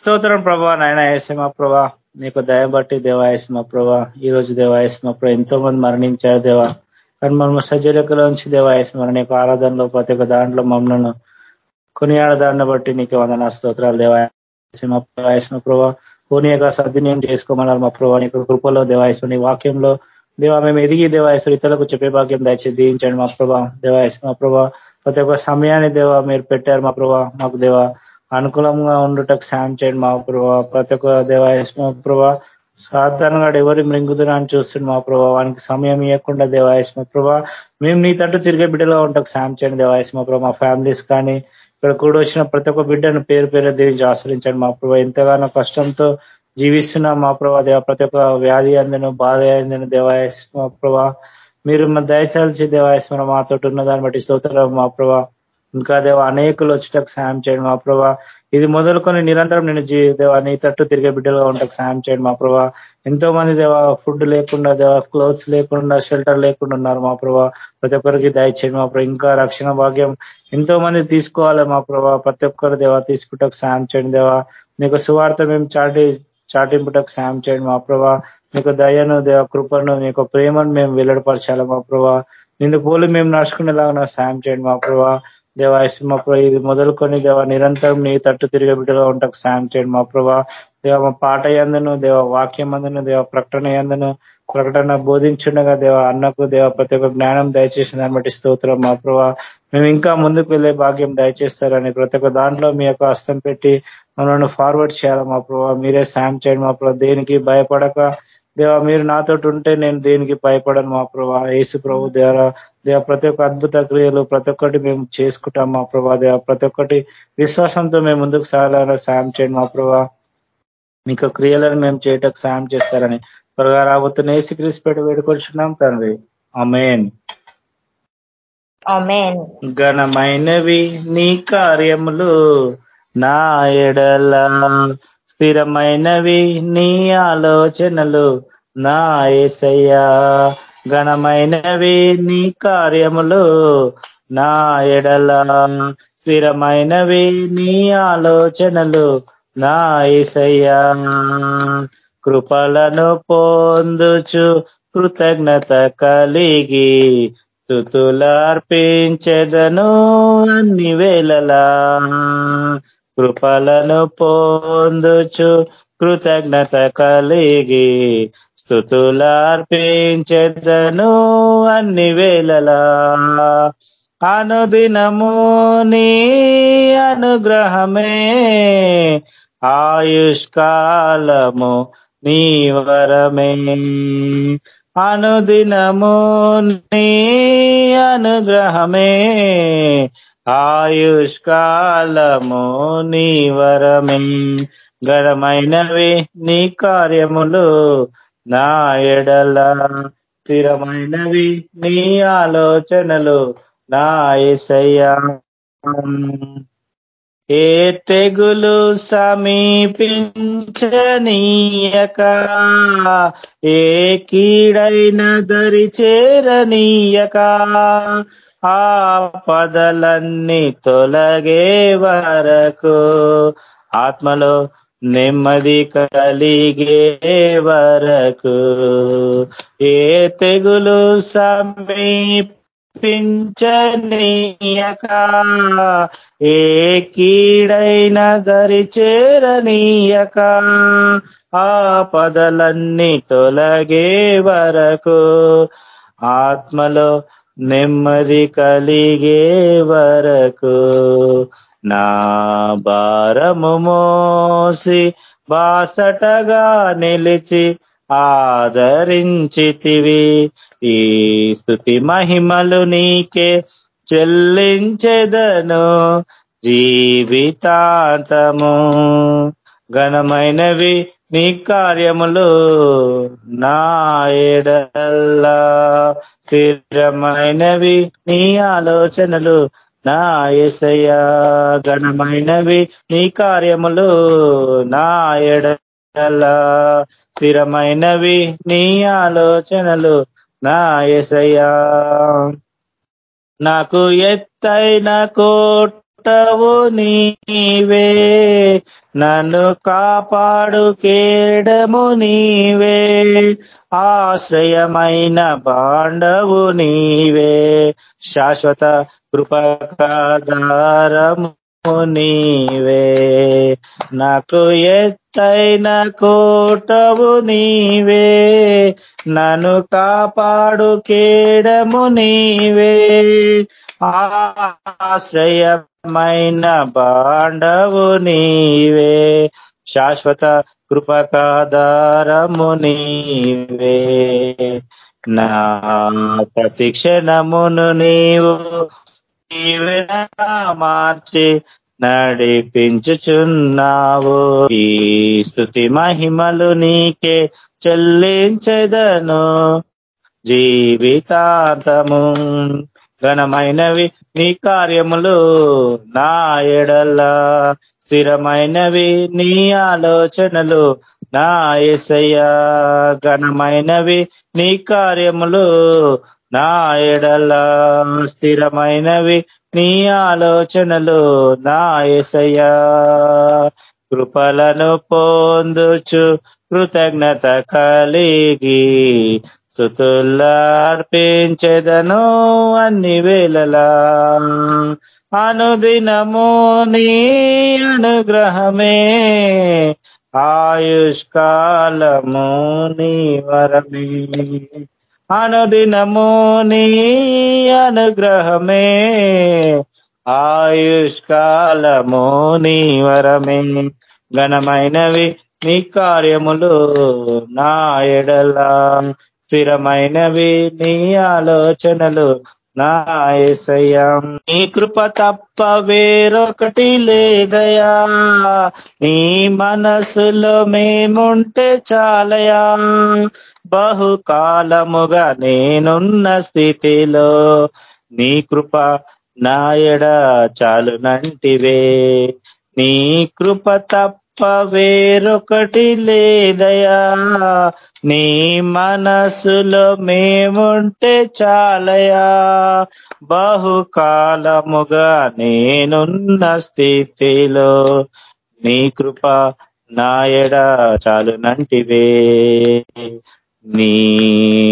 స్తోత్రం ప్రభా నాయన ఏసమా ప్రభా. నీకు దయ బట్టి దేవాయస్మ ప్రభా. ఈ రోజు దేవాయస్మ ప్రభా ఎంతో మంది మరణించారు దేవా. కానీ మనం సజ్జలకులోంచి దేవాయస్మ నీకు ఆరాధనలో ప్రతి ఒక్క దాంట్లో మమ్మల్ని కొనియాడదాన్ని బట్టి నీకు వందన స్తోత్రాలు దేవాయస్మ ప్రభా పోనీయగా సద్వినియం చేసుకోమన్నారు మా ప్రభా. నీకు కృపలో దేవాయస్మ వాక్యంలో దేవా మేము ఎదిగి దేవాయశ్వరి ఇతరులకు చెప్పే భాగ్యం దయచేసి దీవించండి మా ప్రభా. దేవాయస్ మా ప్రభా ప్రతి ఒక్క సమయాన్ని దేవా మీరు పెట్టారు మా ప్రభా. మాకు దేవా అనుకూలంగా ఉండుటకు సాయం చేయండి మా ప్రతి ఒక్క దేవాయస్ ప్రభా సాధారణంగా ఎవరి మృంగుతున్నా అని చూస్తుంది మా ప్రభా వానికి సమయం ఇవ్వకుండా దేవాయస్మ ప్రభా మేము నీ తట్టు తిరిగే బిడ్డలో ఉంటాకు సాయం చేయండి దేవాయస్మ ప్రభా మా ఫ్యామిలీస్ కానీ ఇక్కడ కూడా వచ్చిన ప్రతి ఒక్క బిడ్డను పేరు పేరు దీవించి ఆశ్రయించండి మా ప్రభా ఎంతగానో కష్టంతో జీవిస్తున్న మా ప్రభా దేవ ప్రతి ఒక్క వ్యాధి అందను బాధ అందను దేవాయస్మ ప్రభా మీరు దయచాల్సి దేవాయస్మర మాతో ఉన్న దాన్ని బట్టి స్తోత్రం మా ప్రభా ఇంకా దేవ అనేకులు వచ్చేటకు సాయం చేయండి మా ప్రభా. ఇది మొదలుకొని నిరంతరం నేను జీ దేవ నీ తట్టు తిరిగే బిడ్డలుగా ఉంటాకు సాయం చేయండి మా ప్రభా. ఎంతో మంది దేవ ఫుడ్ లేకుండా దేవ క్లోత్స్ లేకుండా షెల్టర్ లేకుండా ఉన్నారు మా ప్రభా. ప్రతి ఒక్కరికి దయచేయండి మా ప్రభా. ఇంకా రక్షణ భాగ్యం ఎంతో మంది తీసుకోవాలి మా ప్రభా. ప్రతి ఒక్కరు దేవ తీసుకుంటకు సాయం చేయండి దేవా. నీకు సువార్త మేము చాటి చాటింపుటకు సాయం చేయండి మా ప్రభా. మీకు దయను దేవ కృపను మీకు ప్రేమను మేము వెల్లడిపరచాలి మా ప్రభా. నిన్ను పోలి మేము నడుచుకునేలాగా సాయం చేయండి మా ప్రభా. దేవాయసు మా ప్రభా ఇది మొదలుకొని దేవ నిరంతరం నీ తట్టు తిరిగే బిడ్డగా ఉంటాకు సాయం చేయండి మా ప్రభా. దేవ మా పాట ఎందును దేవ వాక్యం అందును దేవ ప్రకటన ఎందును ప్రకటన బోధించుండగా దేవ అన్నకు దేవ ప్రతి ఒక్క జ్ఞానం దయచేసి దాన్ని బట్టి స్తోత్రం మా ప్రభా. మేము ఇంకా ముందుకు వెళ్ళే భాగ్యం దయచేస్తారని ప్రతి ఒక్క దాంట్లో మీ యొక్క హస్తం పెట్టి మనల్ని ఫార్వర్డ్ చేయాలి మా ప్రభా? మీరే సాయం చేయండి మా ప్రభా. దేనికి భయపడక దేవ మీరు నాతో ఉంటే నేను దేనికి భయపడను మా ప్రభా. యేసు ప్రభు దేవ దేవ ప్రతి ఒక్క అద్భుత క్రియలు ప్రతి ఒక్కటి మేము చేసుకుంటాం మా ప్రభా దేవ. ప్రతి ఒక్కటి విశ్వాసంతో మేము ముందుకు సాగాలని సాయం చేయండి మా ప్రభా. మీకు క్రియలను మేము చేయటకు సాయం చేస్తారని త్వరగా రాబోతున్న ఏసు క్రీస్పేట వేడుకొచ్చున్నాం తండ్రి. అమేన్ ఘనమైనవి నీ కార్యములు నా ఎడల స్థిరమైనవి నీ ఆలోచనలు నా ఏసయ్యా. ఘనమైనవి నీ కార్యములు నా ఎడల. స్థిరమైనవి నీ ఆలోచనలు నా ఏసయ్యా. కృపలను పొందుచు కృతజ్ఞత కలిగి స్థుతులార్పించెదను అన్ని వేళలా. కృపలను పొందుచు కృతజ్ఞత కలిగి స్థుతులార్పించెదను అన్ని వేళలా. అనుదినము నీ అనుగ్రహమే ఆయుష్కాలము నీ వరమే. అనుదినము నీ అనుగ్రహమే ఆయుష్కాలము నీ వరమే. గడమైనవి నీ కార్యములు నా ఎడల. స్థిరమైనవి నీ ఆలోచనలు నా ఎసయ్యా ఏ తెగులు సమీపించనీయక? ఏ కీడైన దరి చేరనీయక? ఆ పదలన్నీ తొలగే వరకు ఆత్మలో నెమ్మది కలిగే వరకు ఏ తెగులు సమీపించనీయక ఏ కీడైన దరి చేరనీయక ఆ పదలన్నీ తొలగే వరకు ఆత్మలో నెమ్మది కలిగే వరకు నా భారము మోసి బాసటగా నిలిచి ఆదరించితివి. ఈ స్థుతి మహిమలు నీకే చెల్లించెదను. జీవితాంతము ఘనమైనవి నీ కార్యములు నా ఎడల్లా. స్థిరమైనవి నీ ఆలోచనలు నా ఎసయ ఘనమైనవి నీ కార్యములు నా ఎడల స్థిరమైనవి నీ ఆలోచనలు నా ఎసయ్యా నాకు ఎత్తైన కోటవు నీవే నన్ను కాపాడు కేడము నీవే. ఆశ్రయమైన బాండవు నీవే శాశ్వత కృపకాధారము నీవే. నాకు ఎత్తైన కోటవు నీవే నన్ను కాపాడు కేడము నీవే. ఆశ్రయమైన బాండవు నీవే శాశ్వత కృపకాధారము నీవే. నా ప్రతిక్షణమును నీవు నీవే మార్చి నడిపించుచున్నావు. ఈ స్థుతి మహిమలు నీకే చెల్లించెదను. జీవితాంతము ఘనమైనవి నీ కార్యములు నా ఎడల. స్థిరమైనవి నీ ఆలోచనలు నా ఎసయ్యా ఘనమైనవి నీ కార్యములు నా ఎడల. స్థిరమైనవి నీ ఆలోచనలు నా ఎసయ్యా కృపలను పొందుచు కృతజ్ఞత కలిగి స్థుతులార్పించెదను అన్ని వేళలా. అనుదినము నీ అనుగ్రహమే. ఆయుష్కాలము నీ వరమే. అనుదినము నీ అనుగ్రహమే. ఆయుష్కాలము నీ వరమే. ఘనమైనవి నీ కార్యములు నా ఎడలా. స్థిరమైనవి నీ ఆలోచనలు నా నీ కృప తప్ప వేరొకటి లేదయా నీ మనసులో మేముంటే చాలయా బహుకాలముగా నేనున్న స్థితిలో నీ కృప నాయడ చాలునంటివే. నీ కృప తప్ప వేరొకటి లేదయా. నీ మనసులో మేముంటే చాలయా. బహుకాలముగా నేనున్న స్థితిలో నీ కృప నాయడ చాలునంటివే. నీ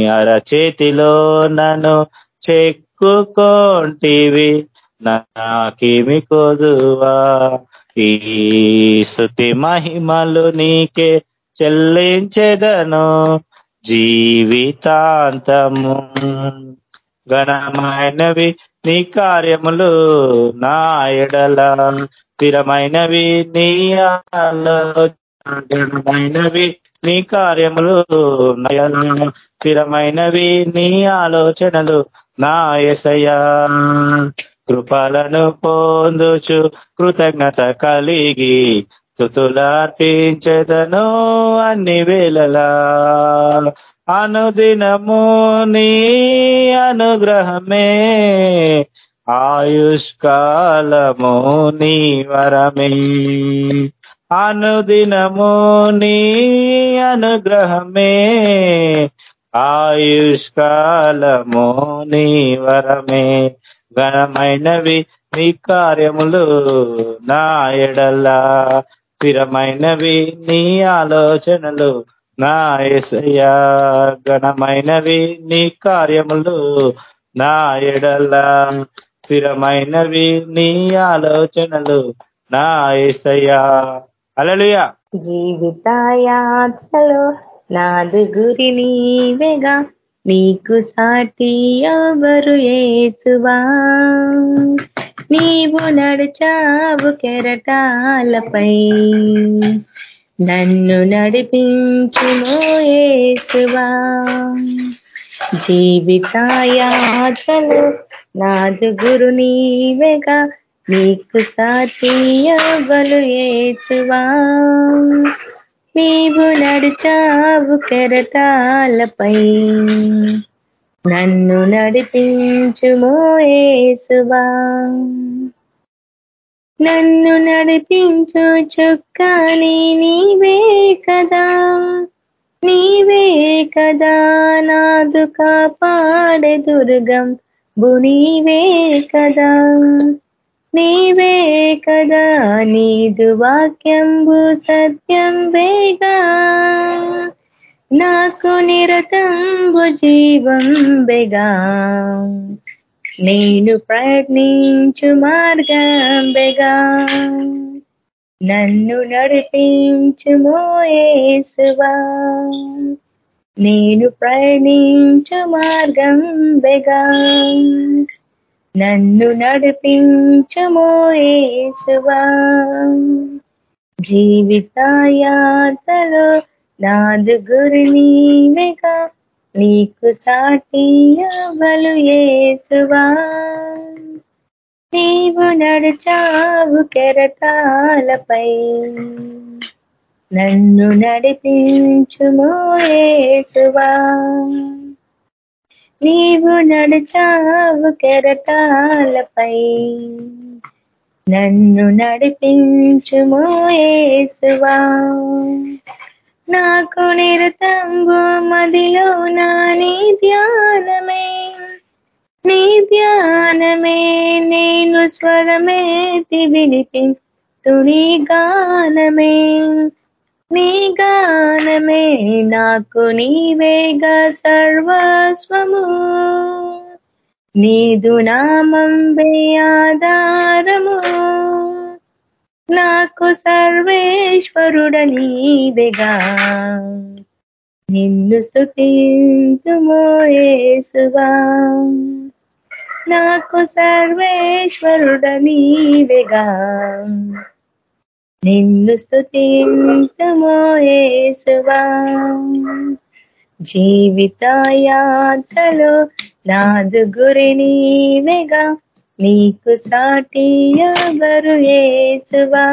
అరచేతిలో నన్ను చెక్కుకోంటివి నాకేమి కొదువా. ఈ స్థుతి మహిమలు నీకే చెల్లించెదను జీవితాంతము. ఘనమైనవి నీ కార్యములు నా ఎడల స్థిరమైనవి నీ ఘనమైనవి నీ కార్యములు స్థిరమైనవి నీ ఆలోచనలు నా ఎసయా కృపలను పొందుచు కృతజ్ఞత కలిగి స్థుతులార్పించదను అన్ని వేళలా. అనుదినము నీ అనుగ్రహమే ఆయుష్కాలము నీ వరమే. అనుదినము నీ అనుగ్రహమే ఆయుష్కాలము నీ వరమే. ఘనమైనవి నీ కార్యములు నా ఎడల్లా స్థిరమైనవి నీ ఆలోచనలు నా ఎసయ్యా ఘనమైనవి నీ కార్యములు నా ఎడల్లా స్థిరమైనవి నీ ఆలోచనలు నా ఏసయ్యా. అలలుయా జీవితాయాత్రలో నాదు గురి నీవేగా. నీకు సాటి ఎవరు ఏసువా? నీవు నడిచావు కెరటాలపై. నన్ను నడిపించును ఏసువా? జీవితాయాత్రలో నాదు గురు నీవేగా. నీకు సాటి ఎవరు ఏచువా నీవు నడిచావు కెరటాలపై. నన్ను నడిపించుమో ఏసువా. నన్ను నడిపించు చుక్కని నీవే కదా. నీవే కదా నాదు కాపాడే దుర్గం బునీవే కదా. నీవే కదా నీదు వాక్యంబు సత్యం వేగా. నాకు నిరతంబు జీవం బెగా నేను ప్రయత్నించు మార్గం బెగా నన్ను నడిపించు మోయేసువా. నేను ప్రయాణించు మార్గం బెగా నన్ను నడిపించు మోయేసువా నాదు గురి నీవేగా. నీకు చాటియవలు ఏసువా నీవు నడిచావు కెరటాలపై. నన్ను నడిపించుమో ఏసువా నీవు నడిచావు కెరటాలపై. నన్ను నడిపించుమో ఏసువా నాకు నిరతంబు మదిలో నా నీ ధ్యానమే. నీ ధ్యానమే నేను స్వరమేతి వినిపి తుని గానమే. నీ గానమే నాకు నీవేగా సర్వస్వము. నీదు నామంబే ఆధారము. నాకు సర్వేశ్వరుడ నీవేగా నిన్ను స్థుతింతుమో నాకు సర్వేశ్వరుడ నీవేగా నిన్ను స్థుతింతుమో ఏసువా జీవిత యాత్రలో నాదు గురి నీవేగా నీకు సాటి ఎవరు ఏసువా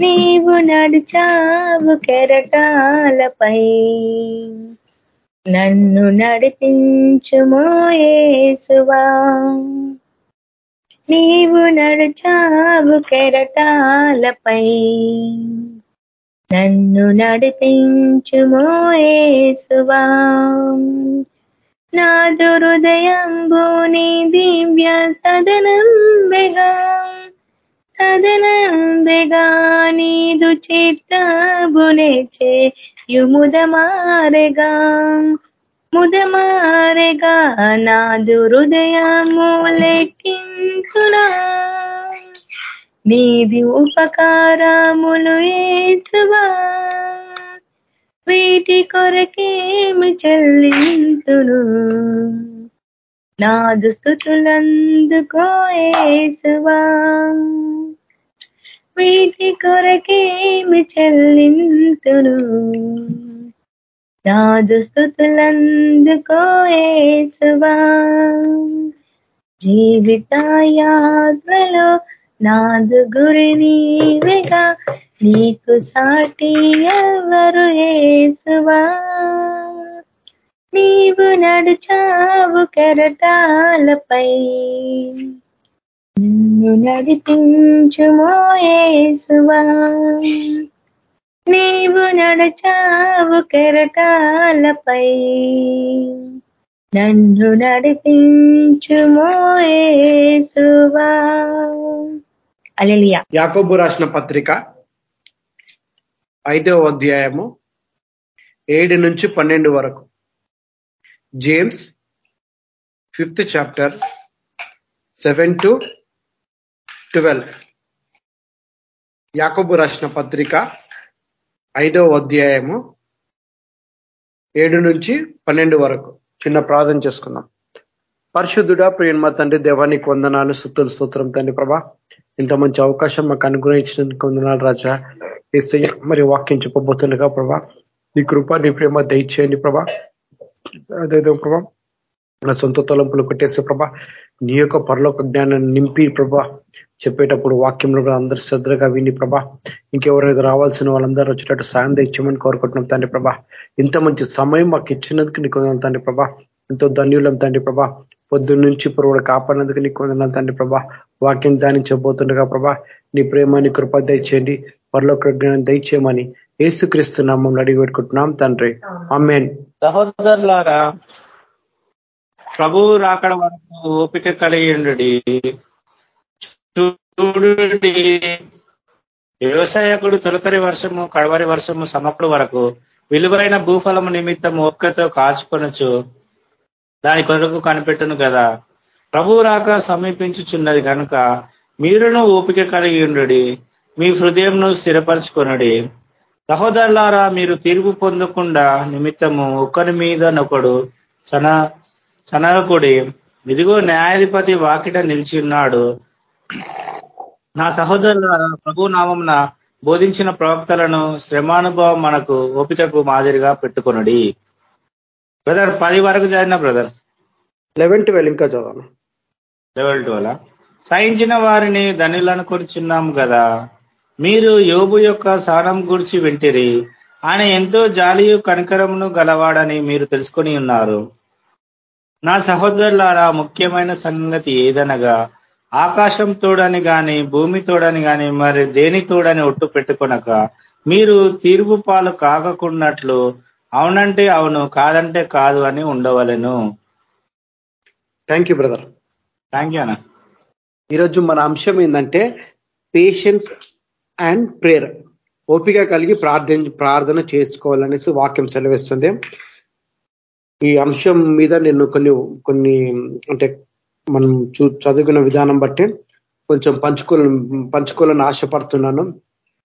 నీవు నడిచావు కెరటాలపై నన్ను నడిపించుమో ఏసువా నీవు నడిచావు కెరటాలపై. నన్ను నడిపించుమో ఏసువా. నా దురుదయంబు నీ దివ్య సదనం బెగా సదనం బెగా నీదు చిత్తబునేచే యుముదమారెగా ముదమారెగా నా దురుదయము హృదయము లెక్కించునా నీది ఉపకారములు ఏచువా? వీటి కొరకేమి చెల్లింతును? నా దుస్థుతులందుకో ఏసువా వీటి కొరకేమి చెల్లింతును? నా దుస్థుతులందుకో ఏసువా యాత్రలో నాదు గురి నీవేగా నీకు సాటి ఎవరు ఏసువా? నీవు నడుచావు కెరటాలపై నిన్ను నడిపించుమో ఏసువా? నీవు నడిచావు కెరటాలపై నన్ను నడిపించుమోసువా అలెలియా యాకోబు రాసిన పత్రిక ఐదవ అధ్యాయము ఏడు నుంచి పన్నెండు వరకు. James fifth chapter seven to twelve. యాకోబు రాసిన పత్రిక ఐదవ అధ్యాయము ఏడు నుంచి పన్నెండు వరకు. చిన్న ప్రార్థన చేసుకుందాం. పరిశుద్ధుడా ప్రియన్మ తండ్రి దేవానికి వందనాలు సుత్తులు సూత్రం తండ్రి ప్రభా. ఇంత మంచి అవకాశం మాకు అనుగ్రహించినందుకు వందనాలు రాజా. ఏసయ్య మరి వాక్యం చెప్పబోతుండగా ప్రభా నీ కృప నీ ప్రేమ దయచేయండి ప్రభా. అదేదో ప్రభా నా సొంత తలంపులు కొట్టేసే ప్రభా నీ యొక్క పరలోక జ్ఞానాన్ని నింపి ప్రభా. చెప్పేటప్పుడు వాక్యంలో కూడా అందరూ శ్రద్ధగా విని ప్రభా. ఇంకెవరైతే రావాల్సిన వాళ్ళందరూ వచ్చేటట్టు సాయం తెచ్చామని కోరుకుంటున్నాం తండ్రి ప్రభా. ఇంత మంచి సమయం మాకు ఇచ్చినందుకు నీకు తండ్రి ప్రభా. ఎంతో ధన్యులం తండ్రి ప్రభా. పొద్దున్న నుంచి పురువుడు కాపాడినందుకు నీకు వందనాలు తండ్రి ప్రభా. వాక్యం ధ్యానించబోతుండగా ప్రభా నీ ప్రేమాన్ని కృప దయచేయండి. పరలోక జ్ఞానం దయచేయమని ఏసుక్రీస్తు నామం అడిగి పెట్టుకుంటున్నాం తండ్రి. అమ్మేన్ సహోదరులారా ప్రభువు రాకడ వరకు ఓపిక కలిగిండు చూడు వ్యవసాయకుడు తొలకరి వర్షము కడవరి వర్షము సమకుడు వరకు విలువైన భూఫలము నిమిత్తం ఓపికతో కాచుకొనొచ్చు దాని కొరకు కనిపెట్టును కదా ప్రభు రాక సమీపించుచున్నది కనుక మీరును ఓపిక కలిగి మీ హృదయంను స్థిరపరచుకొనడి. సహోదరులారా మీరు తీర్పు పొందకుండా నిమిత్తము ఒకరి మీద నొకడు సన సనగకుడి ఇదిగో న్యాయాధిపతి వాకిట నిలిచి ఉన్నాడు. నా సహోదరులారా ప్రభు నామంన బోధించిన ప్రవక్తలను శ్రమానుభవం మనకు ఓపికకు మాదిరిగా పెట్టుకొనడి. బ్రదర్ పది వరకు చదివిన బ్రదర్. లెవెన్ ట్వెల్వ్ ఇంకా చదవను. లెవెల్ ట్వెల్వ్ సహించిన వారిని ధనులను కొరుచున్నాం కదా మీరు యోబు యొక్క సానం గురించి వింటిరి. ఆయన ఎంతో జాలియు కనికరమును గలవాడని మీరు తెలుసుకొని ఉన్నారు. నా సహోదరులారా ముఖ్యమైన సంగతి ఏదనగా ఆకాశం తోడని గాని భూమి తోడని గాని మరి దేని తోడని ఒట్టు పెట్టుకొనక మీరు తీర్పు పాలు కాకకున్నట్లు అవునంటే అవును కాదంటే కాదు అని ఉండవలను. Thank you brother thank you అన్న. ఈరోజు మన అంశం ఏంటంటే పేషెన్స్ అండ్ ప్రేయర్ ఓపిక కలిగి ప్రార్థన ప్రార్థన చేసుకోవాలనేసి వాక్యం సెలవిస్తుంది. ఈ అంశం మీద నేను కొన్ని కొన్ని అంటే మనం చూ చదువుకున్న విధానం బట్టి కొంచెం పంచుకోల పంచుకోవాలని ఆశపడుతున్నాను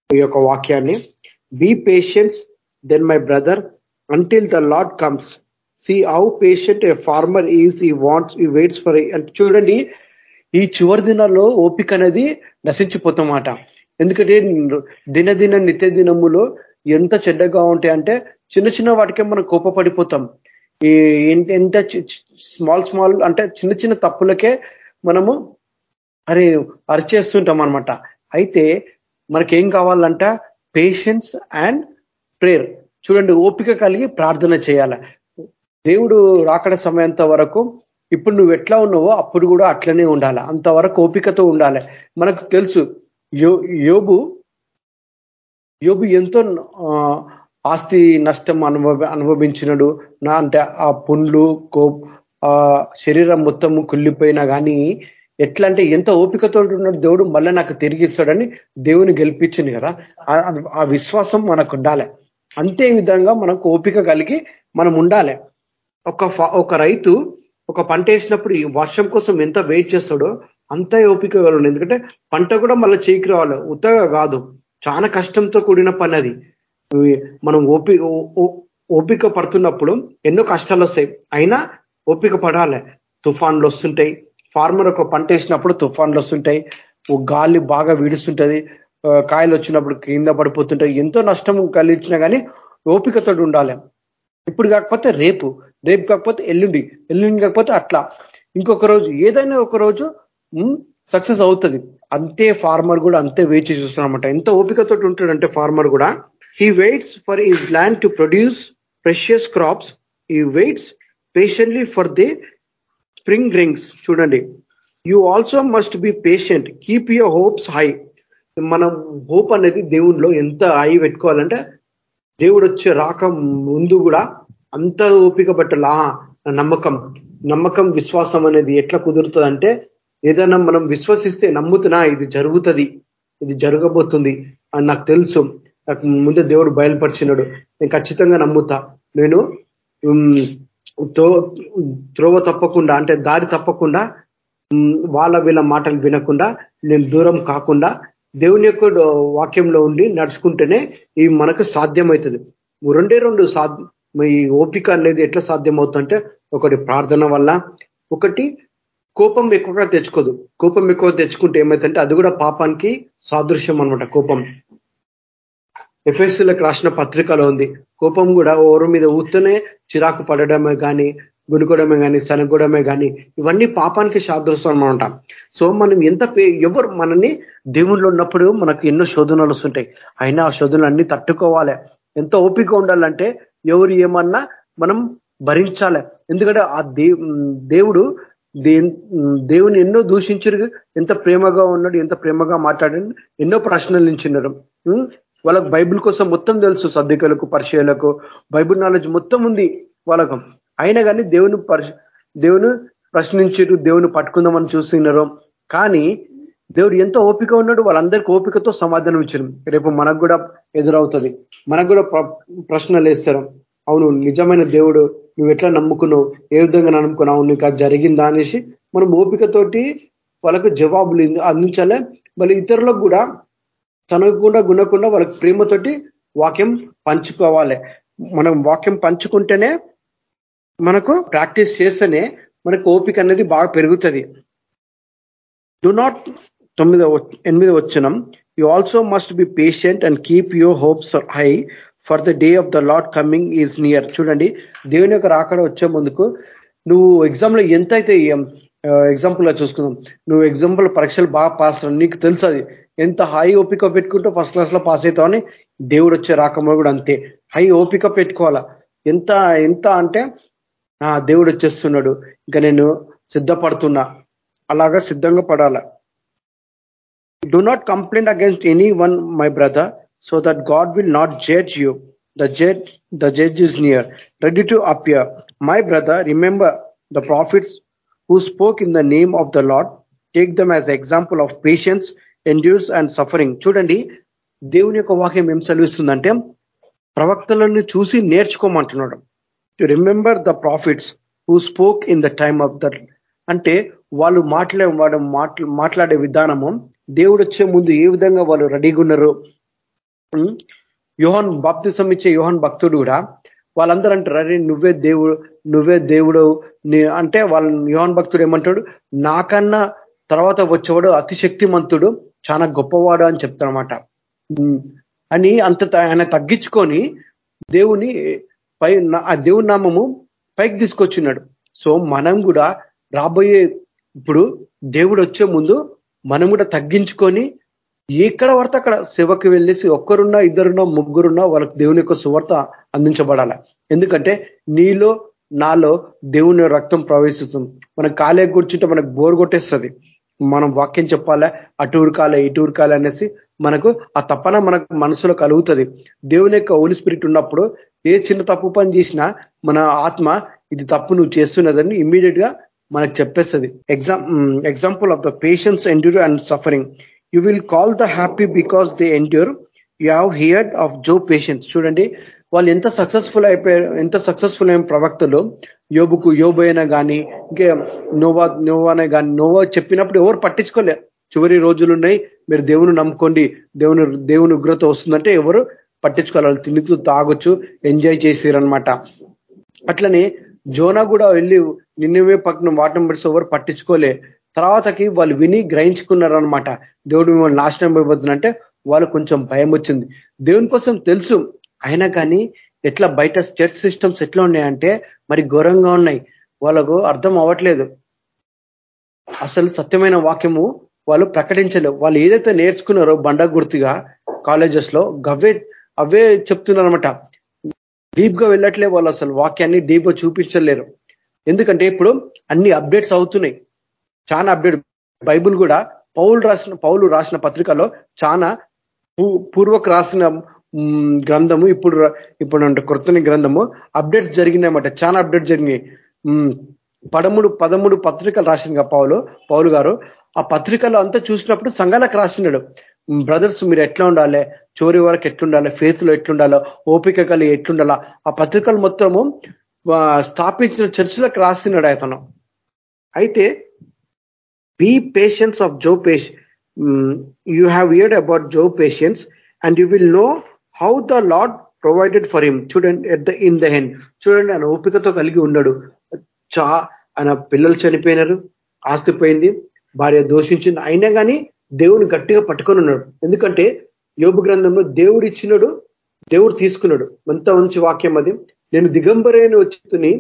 ఈ యొక్క వాక్యాన్ని. Be patience then my brother until the lord comes see how patient a farmer is he wants he waits for అంటే చూడండి ఈ చివరి దినాల్లో ఓపిక అనేది నశించిపోతామాట ఎందుకంటే దినదిన నిత్య దినములో ఎంత చెడ్డగా ఉంటాయంటే చిన్న చిన్న వాటికే మనం కోపపడిపోతాం. ఎంత స్మాల్ స్మాల్ అంటే చిన్న చిన్న తప్పులకే మనము అరే అరిచేస్తుంటాం అనమాట అయితే మనకేం కావాలంట? పేషెన్స్ అండ్ ప్రేయర్ చూడండి ఓపిక కలిగి ప్రార్థన చేయాల. దేవుడు రాకడ సమయంత వరకు ఇప్పుడు నువ్వు ఎట్లా ఉన్నావో అప్పుడు కూడా అట్లనే ఉండాలి. అంతవరకు ఓపికతో ఉండాలి. మనకు తెలుసు యోబు యోబు ఎంతో ఆస్తి నష్టం అనుభవ అనుభవించినడు. నా అంటే ఆ పుండ్లు కో ఆ శరీరం మొత్తము కుళ్ళిపోయినా కానీ ఎట్లా అంటే ఎంత ఓపికతో ఉన్నాడు దేవుడు మళ్ళీ నాకు తిరిగిస్తాడని దేవుని గెలిపించింది కదా. ఆ విశ్వాసం మనకు ఉండాలి అంతే విధంగా మనకు ఓపిక కలిగి మనం ఉండాలి. ఒక ఒక రైతు ఒక పంట వేసినప్పుడు ఈ వర్షం కోసం ఎంత వెయిట్ చేస్తాడో అంత ఓపిక కలడు ఎందుకంటే పంట కూడా మళ్ళీ చేయికి రావాలి. ఉత్తగా కాదు. చాలా కష్టంతో కూడిన పని అది. మనం ఓపి ఓపిక పడుతున్నప్పుడు ఎన్నో కష్టాలు వస్తాయి. అయినా ఓపిక పడాలి. తుఫాన్లు వస్తుంటాయి. ఫార్మర్ ఒక పంట వేసినప్పుడు తుఫాన్లు వస్తుంటాయి. గాలి బాగా వీడుస్తుంటది. కాయలు వచ్చినప్పుడు కింద పడిపోతుంటాయి. ఎంతో నష్టం కలిగించినా కానీ ఓపికతో ఉండాలి. ఇప్పుడు కాకపోతే రేపు రేపు కాకపోతే ఎల్లుండి ఎల్లుండి కాకపోతే అట్లా. ఇంకొక రోజు ఏదైనా ఒక రోజు సక్సెస్ అవుతుంది. అంతే ఫార్మర్ కూడా అంతే వేచి చేసి ఎంత ఓపికతో ఉంటాడంటే ఫార్మర్ కూడా. He waits for his land to produce precious crops he waits patiently for the spring rains చూడండి you also must be patient keep your hopes high మనం హోప్ అనేది దేవుణ్ణిలో ఎంత హై పెట్టుకోవాలంటే దేవుడు వచ్చే రాక ముందు కూడా అంత ఓపిక పట్టాల. నమ్మకం. నమ్మకం విశ్వాసం అనేది ఎట్లా కుదురుతుంది అంటే ఏదైనా మనం విశ్వసిస్తే నమ్ముతున్నా ఇది జరుగుతుంది. ఇది జరగబోతుంది అని నాకు తెలుసు. నాకు ముందే దేవుడు బయలుపరిచినాడు. నేను ఖచ్చితంగా నమ్ముతా. నేను త్రోవ తప్పకుండా అంటే దారి తప్పకుండా వాళ్ళ వీళ్ళ మాటలు వినకుండా నేను దూరం కాకుండా దేవుని యొక్క వాక్యంలో ఉండి నడుచుకుంటేనే ఇవి మనకు సాధ్యమవుతుంది. రెండే రెండు సా ఈ ఓపిక అనేది ఎట్లా సాధ్యం అవుతుందంటే ఒకటి ప్రార్థన వల్ల ఒకటి కోపం ఎక్కువగా తెచ్చుకోదు. కోపం ఎక్కువ తెచ్చుకుంటే ఏమవుతుందంటే అది కూడా పాపానికి సాదృశ్యం అనమాట కోపం. ఎఫ్ఎస్సీలకు రాసిన పత్రికలో ఉంది. కోపం కూడా ఓరు మీద ఊతనే చిరాకు పడడమే కానీ గునుకోవడమే కానీ సనగూడమే కానీ ఇవన్నీ పాపానికి సాదృశ్యం అనమాట సో మనం ఎంత ఎవరు మనని దేవుళ్ళు ఉన్నప్పుడు మనకు ఎన్నో శోధనలు వస్తుంటాయి. అయినా ఆ శోధనలు అన్ని తట్టుకోవాలి. ఎంత ఓపిక ఉండాలంటే ఎవరు ఏమన్నా మనం భరించాలి. ఎందుకంటే ఆ దేవుడు దేవుని ఎన్నో దూషించరు ఎంత ప్రేమగా ఉన్నాడు ఎంత ప్రేమగా మాట్లాడాడు ఎన్నో ప్రశ్నలు నించున్నారు వాళ్ళకు బైబిల్ కోసం మొత్తం తెలుసు సర్దికలకు పరిచయలకు బైబిల్ నాలెడ్జ్ మొత్తం ఉంది వాళ్ళకు. అయినా కానీ దేవుని దేవుని ప్రశ్నించారు దేవుని పట్టుకుందామని చూస్తున్నారు. కానీ దేవుడు ఎంత ఓపిక ఉన్నాడు వాళ్ళందరికీ ఓపికతో సమాధానం ఇచ్చారు రేపు మనకు కూడా ఎదురవుతుంది. మనకు కూడా ప్రశ్నలు వేస్తారు. అవును నిజమైన దేవుడు నువ్వు ఎట్లా నమ్ముకున్నావు? ఏ విధంగా నమ్ముకున్నావు? నీకు అది జరిగిందా అనేసి మనం ఓపికతోటి వాళ్ళకు జవాబులు అందించాలి. మళ్ళీ ఇతరులకు కూడా తనకుండా గుణకుండా వాళ్ళకి ప్రేమతోటి వాక్యం పంచుకోవాలి. మనం వాక్యం పంచుకుంటేనే మనకు ప్రాక్టీస్ చేస్తేనే మనకు ఓపిక అనేది బాగా పెరుగుతుంది. డు నాట్ తొమ్మిదో ఎనిమిది వచ్చినం you also must be patient and keep your hopes high for the day of the lord coming is near చూడండి దేవుని యొక్క రాకడ వచ్చే ముందుకు నువ్వు ఎగ్జామ్లో ఎంత అయితే ఎగ్జాంపుల్ చూసుకుందాం. నువ్వు ఎగ్జాంపుల్ పరీక్షలు బాగా పాస్ నీకు తెలుసు అది ఎంత హై ఓపిక పెట్టుకుంటూ ఫస్ట్ క్లాస్లో పాస్ అవుతామని దేవుడు వచ్చే రాకమో కూడా అంతే. హై ఓపిక పెట్టుకోవాలా? ఎంత ఎంత అంటే దేవుడు వచ్చేస్తున్నాడు. ఇంకా నేను సిద్ధపడుతున్నా. అలాగా సిద్ధంగా Padala? Do not complaint against any one my brother so that God will not judge you the judge the judge is near ready to appear my brother remember the prophets who spoke in the name of the Lord take them as example of patience endurance and suffering చూడండి దేవుని యొక్క వాక్యం ఏం సెలవిస్తుందంటే ప్రవక్తలను చూసి నేర్చుకోమంటున్నాడు. To remember the prophets who spoke in the time of the అంటే వాళ్ళు మాట్లాడే వాడు మాట్లాడే విధానము దేవుడు వచ్చే ముందు ఏ విధంగా వాళ్ళు రెడీగా ఉన్నారు? యోహన్ బాప్తిసం ఇచ్చే యోహన్ భక్తుడు కూడా వాళ్ళందరూ అంటారు అరే నువ్వే దేవుడు నువ్వే దేవుడు అంటే వాళ్ళ యోహన్ భక్తుడు ఏమంటాడు నాకన్నా తర్వాత వచ్చేవాడు అతి శక్తిమంతుడు చాలా గొప్పవాడు అని చెప్తారనమాట అని అంత ఆయన తగ్గించుకొని దేవుని పై ఆ దేవుని నామము పైకి తీసుకొచ్చినాడు సో మనం కూడా రాబోయే ఇప్పుడు దేవుడు వచ్చే ముందు మనం కూడా తగ్గించుకొని ఎక్కడ పడితే అక్కడ సేవకి వెళ్ళేసి ఒక్కరున్నా ఇద్దరున్నా ముగ్గురున్నా వాళ్ళకి దేవుని యొక్క సువార్త అందించబడాల. ఎందుకంటే నీలో నాలో దేవుని రక్తం ప్రవేశిస్తుంది. మనం కాలే కూర్చుంటే మనకు బోర్ కొట్టేస్తుంది. మనం వాక్యం చెప్పాలా? అటు ఉరకాలే ఇటు ఉరకాలే అనేసి మనకు ఆ తప్పన మనకు మనసులో కలుగుతుంది. దేవుని యొక్క ఓలి స్పిరిట్ ఉన్నప్పుడు ఏ చిన్న తప్పు పని చేసినా మన ఆత్మ ఇది తప్పు నువ్వు చేస్తున్నదని ఇమ్మీడియట్గా మనకు చెప్పేస్తుంది. Exam example of the patience endure and suffering you will call the happy because they endure you have heard of Job patience చూడండి. వాళ్ళు ఎంత సక్సెస్ఫుల్ అయిపోయారు ఎంత సక్సెస్ఫుల్ అయిన ప్రవక్తలు యోబుకు అయినా కానీ ఇంకే నోవా నోవానే కానీ నోవా చెప్పినప్పుడు ఎవరు పట్టించుకోలే. చివరి రోజులు ఉన్నాయి మీరు దేవుని నమ్ముకోండి దేవుని దేవుని ఉగ్రత వస్తుందంటే ఎవరు పట్టించుకోవాలి తిండితో తాగొచ్చు ఎంజాయ్ చేసిరనమాట అట్లనే జోనా కూడా వెళ్ళి నిన్నవే పక్కన వాటం పెడితే ఎవరు పట్టించుకోలే. తర్వాతకి వాళ్ళు విని గ్రహించుకున్నారు అనమాట దేవుడు మిమ్మల్ని నాశనం అయిపోతుందంటే వాళ్ళు కొంచెం భయం వచ్చింది. దేవుని కోసం తెలుసు. అయినా కానీ ఎట్లా బయట చర్చ్ సిస్టమ్స్ ఎట్లా ఉన్నాయంటే మరి ఘోరంగా ఉన్నాయి. వాళ్ళకు అర్థం అవ్వట్లేదు. అసలు సత్యమైన వాక్యము వాళ్ళు ప్రకటించలేవు వాళ్ళు ఏదైతే నేర్చుకున్నారో బండ గుర్తుగా కాలేజెస్లో గవే అవే చెప్తున్నారు అనమాట డీప్గా వెళ్ళట్లే వాళ్ళు అసలు వాక్యాన్ని డీప్గా చూపించలేరు. ఎందుకంటే ఇప్పుడు అన్ని అప్డేట్స్ అవుతున్నాయి. చాలా అప్డేట్. బైబుల్ కూడా పౌలు రాసిన పౌలు రాసిన పత్రికలో చాలా పూర్వకు రాసిన గ్రంథము. ఇప్పుడు ఇప్పుడు అంటే కృతని గ్రంథము. అప్డేట్స్ జరిగినాయన్నమాట. చాలా అప్డేట్ జరిగినాయి. పదమూడు పదమూడు పత్రికలు రాసింది పౌలు పౌలు గారు. ఆ పత్రికలు అంతా చూసినప్పుడు సంఘాలకు రాసినాడు. బ్రదర్స్ మీరు ఎట్లా ఉండాలి? చోరి వరకు ఎట్లుండాలి? ఫేస్లో ఎట్లుండాలో? ఓపిక కలిగి ఎట్లుండాలా? ఆ పత్రికలు మొత్తము స్థాపించిన చర్చలకు రాస్తున్నాడు అతను. అయితే be patience of Job patience you have heard about Job patience and you will know how the Lord provided for him చూడండి at the in the end చూడండి ఆయన ఓపికతో కలిగి ఉన్నాడు. చా ఆయన పిల్లలు చనిపోయినారు ఆస్తి పోయింది భార్య దోషించింది. అయినా కానీ దేవుని గట్టిగా పట్టుకొని ఉన్నాడు. ఎందుకంటే యోగు గ్రంథంలో దేవుడు ఇచ్చినాడు దేవుడు తీసుకున్నాడు. ఎంత మంచి వాక్యం అది. నేను దిగంబరైన వచ్చుతుని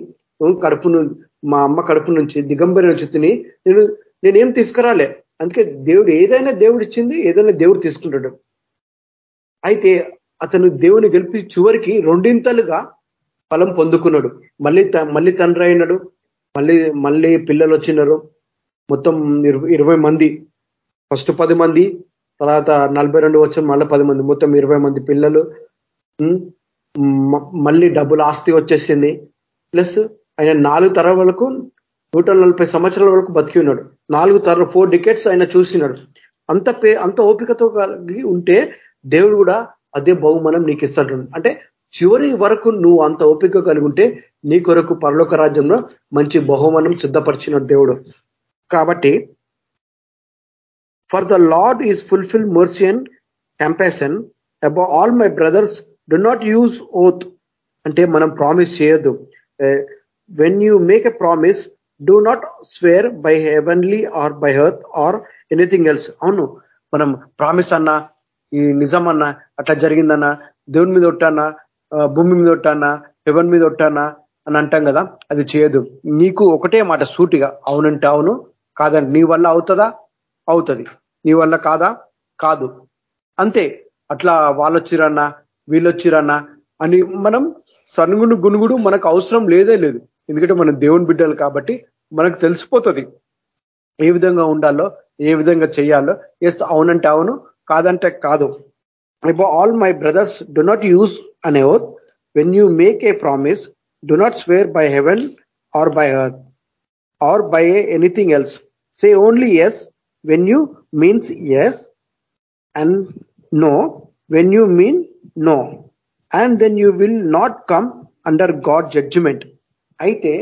కడుపు మా అమ్మ కడుపు నుంచి దిగంబరైన వచ్చుతుని నేను నేనేం తీసుకురాలే. అందుకే దేవుడు ఏదైనా దేవుడు ఇచ్చింది ఏదైనా దేవుడు తీసుకుంటాడు. అయితే అతను దేవుని గెలిపి చివరికి రెండింతలుగా ఫలం పొందుకున్నాడు. మళ్ళీ మళ్ళీ తండ్రి అయినాడు. మళ్ళీ మళ్ళీ పిల్లలు వచ్చినారు. మొత్తం ఇరవై మంది. ఫస్ట్ పది మంది తర్వాత నలభై రెండు వచ్చిన మళ్ళీ పది మంది. మొత్తం ఇరవై మంది పిల్లలు. మళ్ళీ డబ్బులు ఆస్తి వచ్చేసింది. ప్లస్ ఆయన నాలుగు తరం వరకు నూట నలభై సంవత్సరాల వరకు బతికి ఉన్నాడు. నాలుగు తరం ఫోర్ డికెట్స్ ఆయన చూసినాడు. అంత పే అంత ఓపికతో కలిగి ఉంటే దేవుడు కూడా అదే బహుమానం నీకు ఇస్తాడు అంటే చివరి వరకు నువ్వు అంత ఓపిక కలిగి ఉంటే నీ కొరకు పరలోక రాజ్యంలో మంచి బహుమానం సిద్ధపరిచిన దేవుడు. కాబట్టి for the Lord is fulfil mercy and compassion above all my brothers do not use oath అంటే మనం ప్రామిస్ చేయొద్దు. When you make a promise do not swear by heavenly or by earth or anything else అవును మనం promise అన్నా ఈ నిజం అన్నా అట్లా జరిగిందన్నా దేవుని మీద ఒట్టానా భూమి మీద ఒట్టానా హెవెన్ మీద ఒట్టానా అని అంటాం కదా అది చేయదు. నీకు ఒకటే మాట సూటిగా అవునంటే అవును కాదండి నీ వల్ల అవుతుందా? అవుతుంది. నీ వల్ల కాదా? కాదు. అంతే. అట్లా వాళ్ళొచ్చిరన్నా వీళ్ళొచ్చిరన్నా అని మనం సనుగుడు గునుగుడు మనకు అవసరం లేదే లేదు. ఎందుకంటే మనం దేవుని బిడ్డలు కాబట్టి మనకు తెలిసిపోతుంది. ఏ విధంగా ఉండాలో ఏ విధంగా చేయాలో ఎస్ అవునంటే అవును కాదంటే కాదు. Above all my brothers do not use అనే oath when you make a promise do not swear by heaven or by earth or by anything else say only yes when you means yes and no when you mean no and then you will not come under God judgement అయితే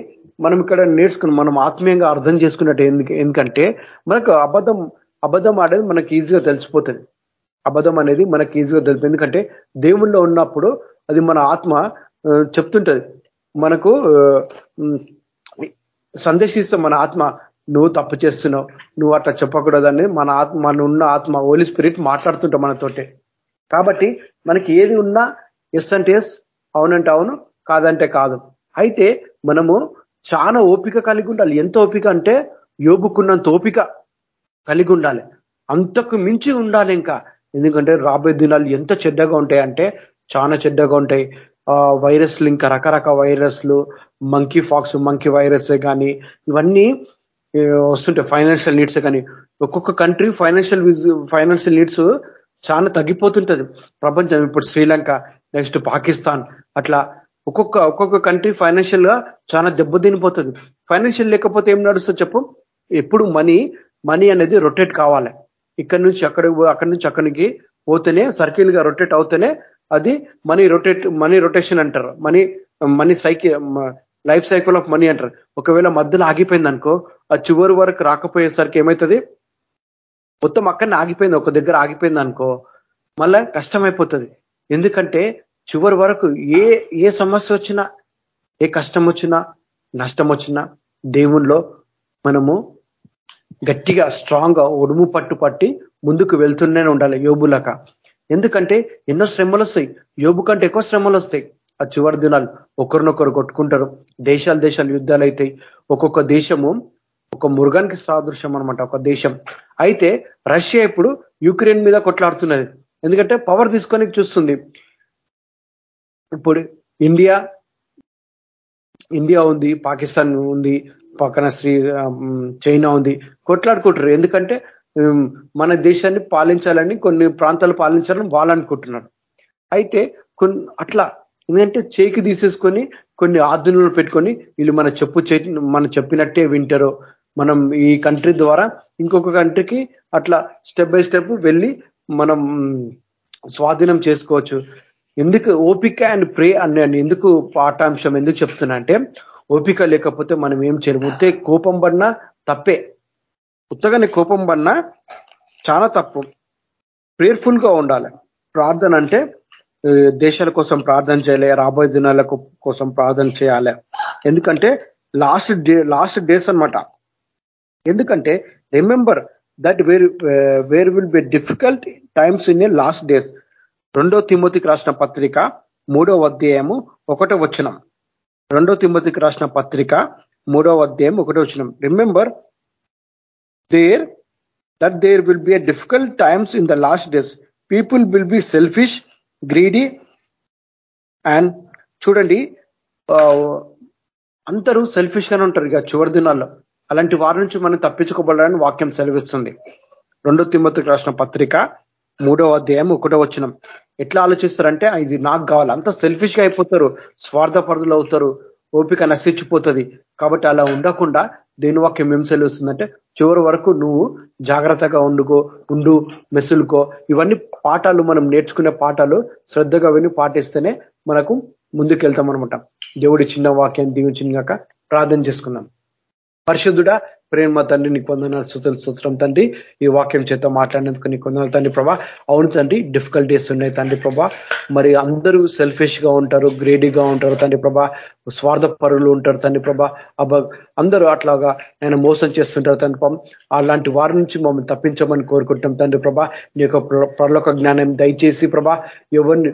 మనం ఇక్కడ నేర్చుకుని మనం ఆత్మీయంగా అర్థం చేసుకున్నట్టు ఎందుకు ఎందుకంటే మనకు అబద్ధం అబద్ధం ఆడేది మనకి ఈజీగా తెలిసిపోతుంది. అబద్ధం అనేది మనకి ఈజీగా తెలుపు ఎందుకంటే దేవుల్లో ఉన్నప్పుడు అది మన ఆత్మ చెప్తుంటది. మనకు సందేశిస్తాం మన ఆత్మ నువ్వు తప్పు చేస్తున్నావు నువ్వు అట్లా చెప్పకూడదని మన ఆత్మ మన ఉన్న ఆత్మ హోలీ స్పిరిట్ మాట్లాడుతుంటాం మనతోటే. కాబట్టి మనకి ఏది ఉన్నా ఎస్ అంటే ఎస్ అవునంటే అవును కాదంటే కాదు. అయితే మనము చాలా ఓపిక కలిగి ఉండాలి. ఎంత ఓపిక అంటే యోగుకున్నంత ఓపిక కలిగి ఉండాలి. అంతకు మించి ఉండాలి ఇంకా. ఎందుకంటే రాబోయే దినాలు ఎంత చెడ్డగా ఉంటాయి అంటే చాలా చెడ్డగా ఉంటాయి. వైరస్లు ఇంకా రకరకాల వైరస్లు మంకీ ఫాక్స్ మంకీ వైరస్ కానీ ఇవన్నీ వస్తుంటాయి ఫైనాన్షియల్ నీడ్స్ కానీ. ఒక్కొక్క కంట్రీ ఫైనాన్షియల్ ఫైనాన్షియల్ నీడ్స్ చాలా తగ్గిపోతుంటది. ప్రపంచం ఇప్పుడు శ్రీలంక నెక్స్ట్ పాకిస్తాన్ అట్లా ఒక్కొక్క ఒక్కొక్క కంట్రీ ఫైనాన్షియల్గా చాలా దెబ్బతినిపోతుంది. ఫైనాన్షియల్ లేకపోతే ఏం నడుస్తుంది చెప్పు. ఎప్పుడు మనీ మనీ అనేది రొటేట్ కావాలి. ఇక్కడి నుంచి అక్కడ అక్కడి నుంచి అక్కడికి పోతేనే సర్కిల్గా రొటేట్ అవుతేనే అది మనీ రొటేట్ మనీ రొటేషన్ అంటారు. Money money cycle life cycle of money అంటారు. ఒకవేళ మధ్యలో ఆగిపోయింది అనుకో ఆ చివరి వరకు రాకపోయేసరికి ఏమవుతుంది మొత్తం అక్కడనే ఆగిపోయింది. ఒక దగ్గర ఆగిపోయింది అనుకో మళ్ళా కష్టమైపోతుంది. ఎందుకంటే చివరి వరకు ఏ ఏ సమస్య వచ్చినా ఏ కష్టం వచ్చినా నష్టం వచ్చినా దేవుల్లో మనము గట్టిగా స్ట్రాంగ్గా ఉడుము పట్టు పట్టి ముందుకు వెళ్తూనే ఉండాలి యోబులక ఎందుకంటే ఎన్నో శ్రమలు వస్తాయి యోబు కంటే ఎక్కువ శ్రమలు వస్తాయి ఆ చివరి దినాలు ఒకరినొకరు కొట్టుకుంటారు. దేశాలు దేశాలు యుద్ధాలు అవుతాయి. ఒక్కొక్క దేశము ఒక మృగానికి సాదృశ్యం అనమాట ఒక దేశం. అయితే రష్యా ఇప్పుడు యుక్రెయిన్ మీద కొట్లాడుతున్నది. ఎందుకంటే పవర్ తీసుకొని చూస్తుంది. ఇప్పుడు ఇండియా ఇండియా ఉంది పాకిస్తాన్ ఉంది పక్కన శ్రీ చైనా ఉంది. కొట్లాడుకుంటారు ఎందుకంటే మన దేశాన్ని పాలించాలని కొన్ని ప్రాంతాలు పాలించాలని వాళ్ళు అనుకుంటున్నారు. అయితే కొన్ని అట్లా ఎందుకంటే చేకి తీసేసుకొని కొన్ని ఆధునులు పెట్టుకొని వీళ్ళు మన చెప్పు మనం చెప్పినట్టే వింటారు. మనం ఈ కంట్రీ ద్వారా ఇంకొక కంట్రీకి అట్లా స్టెప్ బై స్టెప్ వెళ్ళి మనం స్వాధీనం చేసుకోవచ్చు. ఎందుకు ఓపిక అండ్ ప్రే అని ఎందుకు పాఠాంశం ఎందుకు చెప్తున్నా అంటే ఓపిక లేకపోతే మనం ఏం చేయలేము. ఉత్తే కోపం పడినా తప్పే. ఉత్తగానే కోపం పడినా చాలా తప్పు. ప్రేర్ఫుల్గా ఉండాలి. ప్రార్థన అంటే దేశాల కోసం ప్రార్థన చేయాలి రాబోయే దినాల కోసం ప్రార్థన చేయాలి. ఎందుకంటే లాస్ట్ డే లాస్ట్ డేస్ అనమాట ఎందుకంటే remember that where where will be difficult times in a last days రెండో తిమ్మతికి రాసిన పత్రిక మూడో అధ్యాయము ఒకటో వచనం. రెండో తిమ్మతికి రాసిన పత్రిక మూడో అధ్యాయం ఒకటో వచనం. Remember there that there will be difficult times in the last days people will be selfish greedy and చూడండి అందరూ సెల్ఫిష్ గానే ఉంటారు ఇక చివరి దినాల్లో. అలాంటి వారి నుంచి మనం తప్పించుకోబడాలని వాక్యం సెలవిస్తుంది. రెండో తిమ్మతికి రాసిన పత్రిక మూడో అధ్యాయం ఒకటో వచ్చినం ఎట్లా ఆలోచిస్తారంటే ఇది నాకు కావాలి. అంత సెల్ఫిష్గా అయిపోతారు. స్వార్థపరులు అవుతారు. ఓపిక నశించిపోతుంది. కాబట్టి అలా ఉండకుండా దేని వాక్యం ఏం సెలవుస్తుందంటే చివరి వరకు నువ్వు జాగ్రత్తగా ఉండుకో ఉండు మెసులుకో. ఇవన్నీ పాఠాలు మనం నేర్చుకునే పాఠాలు శ్రద్ధగా విని పాటిస్తేనే మనకు ముందుకెళ్తాం అనమాట దేవుడి చిన్న వాక్యాన్ని దీవించినాక ప్రార్థన చేసుకుందాం. పరిశుద్ధుడా ప్రేమ తండ్రి నీకు వందనాలు సుతలు సూత్రం తండ్రి. ఈ వాక్యం చేత మాట్లాడినందుకు నీకు వందనాలు తండ్రి ప్రభా. అవును తండ్రి డిఫికల్టీస్ ఉన్నాయి తండ్రి ప్రభా. మరి అందరూ సెల్ఫిష్గా ఉంటారు గ్రేడీగా ఉంటారు తండ్రి ప్రభా. స్వార్థ పరులు ఉంటారు తండ్రి ప్రభా. అబ్బ అందరూ అట్లాగా నేను మోసం చేస్తుంటారు తండ్రి ప్రభా. అలాంటి వారి నుంచి మమ్మల్ని తప్పించమని కోరుకుంటాం తండ్రి ప్రభా. నీ యొక్క పరలోక జ్ఞానం దయచేసి ప్రభా ఎవరిని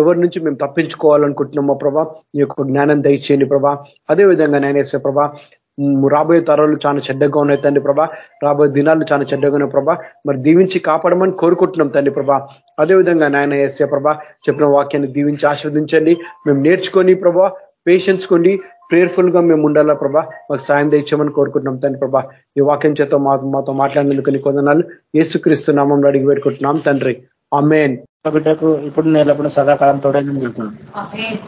ఎవరి నుంచి మేము తప్పించుకోవాలనుకుంటున్నామో ప్రభా నీ యొక్క జ్ఞానం దయచేయండి ప్రభా. అదే విధంగా నేనేసే ప్రభా రాబోయే తరాలు చాలా చెడ్డగా ఉన్నాయి తండ్రి ప్రభా. రాబోయే దినాలు చాలా చెడ్డగా ఉన్నాయి ప్రభా. మరి దీవించి కాపాడమని కోరుకుంటున్నాం తండ్రి ప్రభా. అదేవిధంగా నాయన ఎస్ఏ ప్రభా చెప్పిన వాక్యాన్ని దీవించి ఆస్వాదించండి మేము నేర్చుకొని ప్రభా పేషెన్స్ కొండి ప్రేయర్ఫుల్గా మేము ఉండాలా ప్రభా. మాకు సాయం తెచ్చామని కోరుకుంటున్నాం తండ్రి ప్రభా. ఈ వాక్యం చేత మాతో మాట్లాడినందుకు నీ కొందనాలు. ఏసుక్రీస్తు నామం అడిగి పెట్టుకుంటున్నాం తండ్రి. అమ్మేన్ బిడ్డకు ఇప్పుడు నేలప్పుడు సదాకాలం తోడే